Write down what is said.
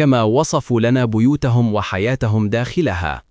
كما وصفوا لنا بيوتهم وحياتهم داخلها.